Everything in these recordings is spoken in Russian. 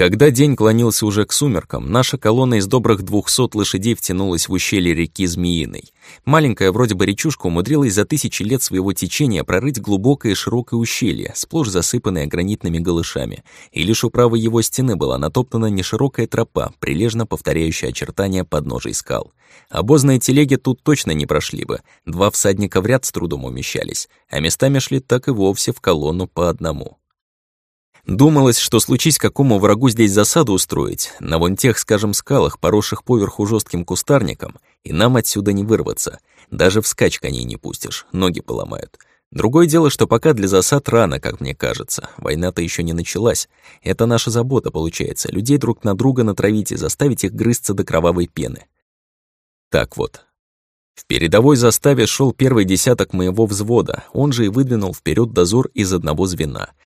Когда день клонился уже к сумеркам, наша колонна из добрых двухсот лошадей втянулась в ущелье реки Змеиной. Маленькая вроде бы речушка умудрилась за тысячи лет своего течения прорыть глубокое и широкое ущелье, сплошь засыпанное гранитными голышами, и лишь у правой его стены была натоптана неширокая тропа, прилежно повторяющая очертания подножий скал. Обозные телеги тут точно не прошли бы, два всадника в ряд с трудом умещались, а местами шли так и вовсе в колонну по одному. Думалось, что случись какому врагу здесь засаду устроить, на вон тех, скажем, скалах, поросших поверху жестким кустарником, и нам отсюда не вырваться. Даже вскачь коней не пустишь, ноги поломают. Другое дело, что пока для засад рано, как мне кажется. Война-то еще не началась. Это наша забота, получается, людей друг на друга натравить и заставить их грызться до кровавой пены. Так вот. В передовой заставе шел первый десяток моего взвода, он же и выдвинул вперед дозор из одного звена —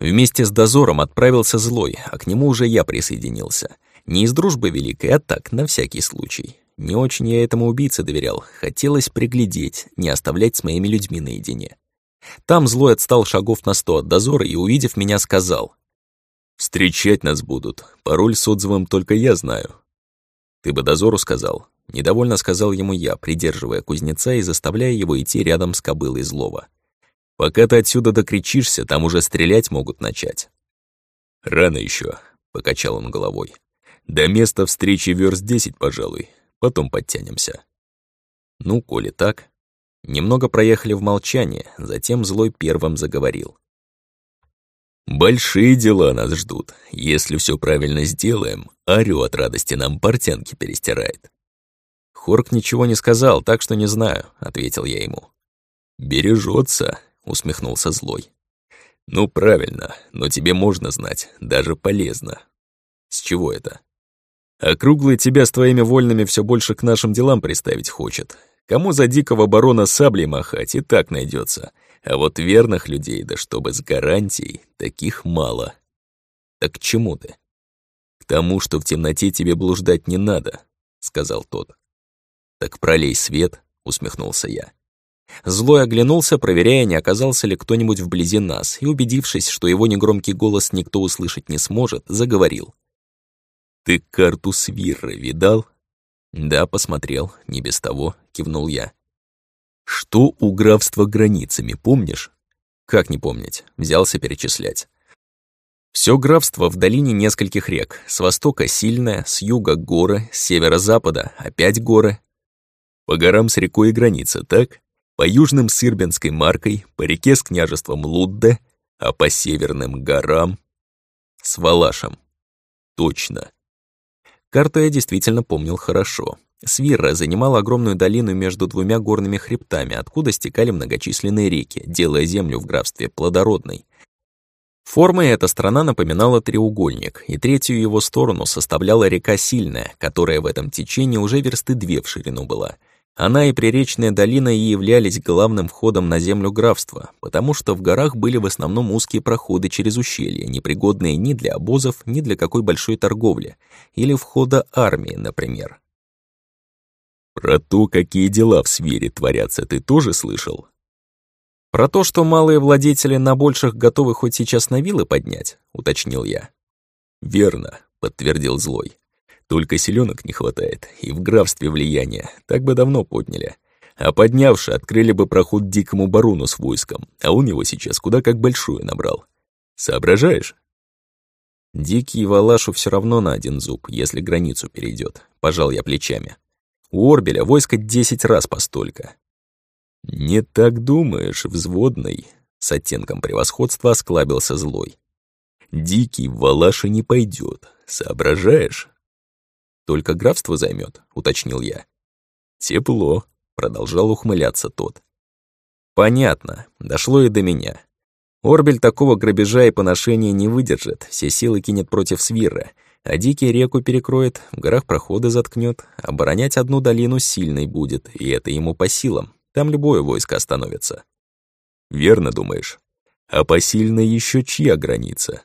Вместе с дозором отправился злой, а к нему уже я присоединился. Не из дружбы великой, а так, на всякий случай. Не очень я этому убийце доверял. Хотелось приглядеть, не оставлять с моими людьми наедине. Там злой отстал шагов на сто от дозора и, увидев меня, сказал. «Встречать нас будут. Пароль с отзывом только я знаю». «Ты бы дозору сказал». Недовольно сказал ему я, придерживая кузнеца и заставляя его идти рядом с кобылой злого. Пока ты отсюда докричишься, там уже стрелять могут начать. Рано еще, покачал он головой. До места встречи верст десять, пожалуй. Потом подтянемся. Ну, коли так. Немного проехали в молчание, затем злой первым заговорил. Большие дела нас ждут. Если все правильно сделаем, Арю от радости нам портянки перестирает. Хорк ничего не сказал, так что не знаю, ответил я ему. Бережется, усмехнулся злой. Ну правильно, но тебе можно знать, даже полезно. С чего это? Округлый тебя с твоими вольными все больше к нашим делам приставить хочет. Кому за дикого барона саблей махать, и так найдется. А вот верных людей, да чтобы с гарантией, таких мало. Так к чему ты? К тому, что в темноте тебе блуждать не надо, сказал тот. Так пролей свет, усмехнулся я. Злой оглянулся, проверяя, не оказался ли кто-нибудь вблизи нас, и, убедившись, что его негромкий голос никто услышать не сможет, заговорил. «Ты карту Свирры видал?» «Да, посмотрел, не без того», — кивнул я. «Что у графства границами, помнишь?» «Как не помнить?» — взялся перечислять. Все графство в долине нескольких рек. С востока сильное, с юга горы, с северо-запада опять горы. По горам с рекой граница, так? По южным с маркой, по реке с княжеством Лудде, а по северным горам с Валашем. Точно. Карту я действительно помнил хорошо. Свирра занимала огромную долину между двумя горными хребтами, откуда стекали многочисленные реки, делая землю в графстве плодородной. Формой эта страна напоминала треугольник, и третью его сторону составляла река Сильная, которая в этом течении уже версты две в ширину была — она и Приречная долина и являлись главным входом на землю графства, потому что в горах были в основном узкие проходы через ущелье, непригодные ни для обозов, ни для какой большой торговли, или входа армии, например. «Про то, какие дела в Свире творятся, ты тоже слышал?» «Про то, что малые владетели на больших готовы хоть сейчас на вилы поднять», — уточнил я. «Верно», — подтвердил Злой. Только селенок не хватает, и в графстве влияния, так бы давно подняли. А поднявши, открыли бы проход дикому барону с войском, а он его сейчас куда как большую набрал. Соображаешь? Дикий Валашу все равно на один зуб, если границу перейдет. Пожал я плечами. У Орбеля войско десять раз постолько. «Не так думаешь, взводный?» С оттенком превосходства осклабился злой. «Дикий в Валаши не пойдет, соображаешь?» Только графство займет, уточнил я. Тепло, продолжал ухмыляться тот. Понятно, дошло и до меня. Орбель такого грабежа и поношения не выдержит, все силы кинет против Свира, а Дикий реку перекроет, в горах проходы заткнет, оборонять одну долину сильной будет, и это ему по силам, там любое войско остановится. Верно думаешь? А посильно еще чья граница?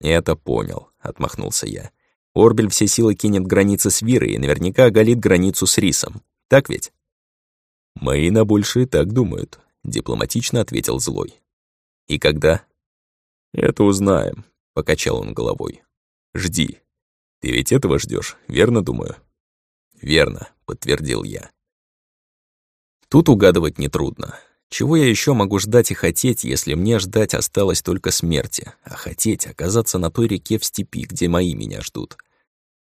Это понял, отмахнулся я. Орбель все силы кинет границы с Вирой и наверняка оголит границу с Рисом. Так ведь? «Мои на большие так думают», — дипломатично ответил Злой. «И когда?» «Это узнаем», — покачал он головой. Жди. Ты ведь этого ждешь, верно, думаю? Верно, подтвердил я. Тут угадывать нетрудно. Чего я еще могу ждать и хотеть, если мне ждать осталось только смерти, а хотеть оказаться на той реке в степи, где мои меня ждут?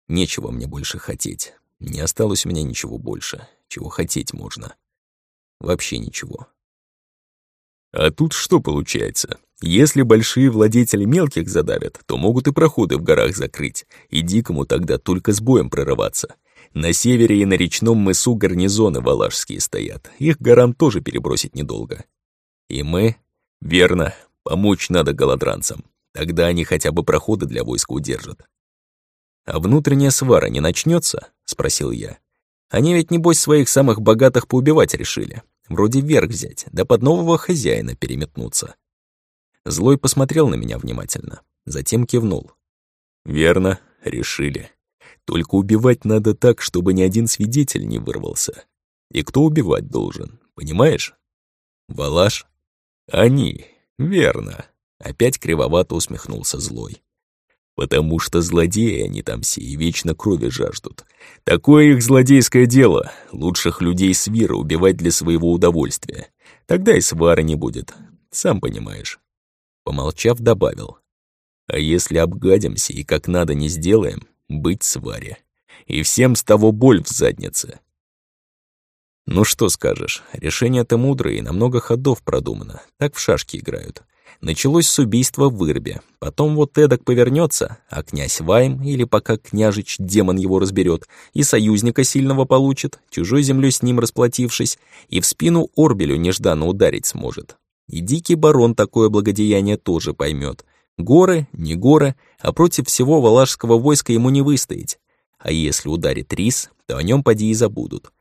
Нечего мне больше хотеть. Не осталось у меня ничего больше, чего хотеть можно. Вообще ничего. А тут что получается? Если большие владетели мелких задавят, то могут и проходы в горах закрыть, и дикому тогда только с боем прорываться. На севере и на речном мысу гарнизоны валашские стоят. Их горам тоже перебросить недолго. И мы? Верно, помочь надо голодранцам. Тогда они хотя бы проходы для войска удержат. «А внутренняя свара не начнется? спросил я. «Они ведь, небось, своих самых богатых поубивать решили. Вроде верх взять, да под нового хозяина переметнуться». Злой посмотрел на меня внимательно, затем кивнул. «Верно, решили. Только убивать надо так, чтобы ни один свидетель не вырвался. И кто убивать должен, понимаешь? Валаш? Они, верно. Опять кривовато усмехнулся злой. Потому что злодеи они там все и вечно крови жаждут. Такое их злодейское дело. Лучших людей свира убивать для своего удовольствия. Тогда и свара не будет. Сам понимаешь. Помолчав, добавил. А если обгадимся и как надо не сделаем, быть сваре. И всем с того боль в заднице. Ну что скажешь, решение-то мудрое и на много ходов продумано. Так в шашки играют. Началось с убийства в Ирбе. Потом вот эдак повернется, а князь Вайм, или пока княжич демон его разберет, и союзника сильного получит, чужой землей с ним расплатившись, и в спину Орбелю нежданно ударить сможет. И дикий барон такое благодеяние тоже поймет, Горы, не горы, а против всего валашского войска ему не выстоять. А если ударит рис, то о нем поди и забудут.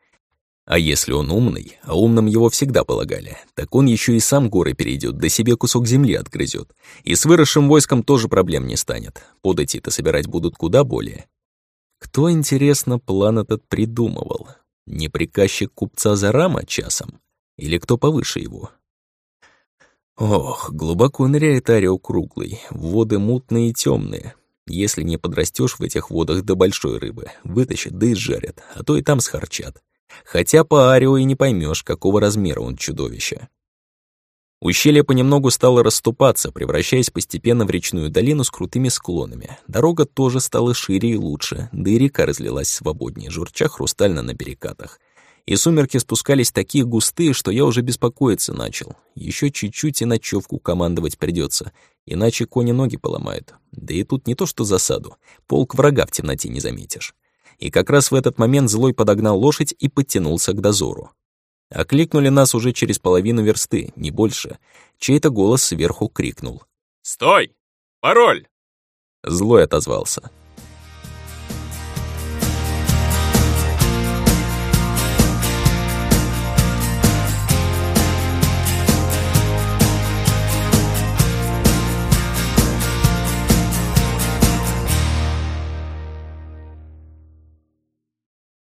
А если он умный, а умным его всегда полагали, так он еще и сам горы перейдет, да себе кусок земли отгрызет. И с выросшим войском тоже проблем не станет. Подати-то собирать будут куда более. Кто, интересно, план этот придумывал? Не приказчик купца Зарама часом? Или кто повыше его? Ох, глубоко ныряет орел круглый, воды мутные и темные. Если не подрастешь в этих водах до большой рыбы, вытащат да и жарят, а то и там схарчат. Хотя по арио и не поймешь, какого размера он чудовище. Ущелье понемногу стало расступаться, превращаясь постепенно в речную долину с крутыми склонами. Дорога тоже стала шире и лучше, да и река разлилась свободнее, журча хрустально на перекатах и сумерки спускались такие густые, что я уже беспокоиться начал. Еще чуть-чуть и ночевку командовать придется, иначе кони ноги поломают. Да и тут не то что засаду, полк врага в темноте не заметишь. И как раз в этот момент Злой подогнал лошадь и подтянулся к дозору. Окликнули нас уже через половину версты, не больше. Чей-то голос сверху крикнул. «Стой! Пароль!» Злой отозвался.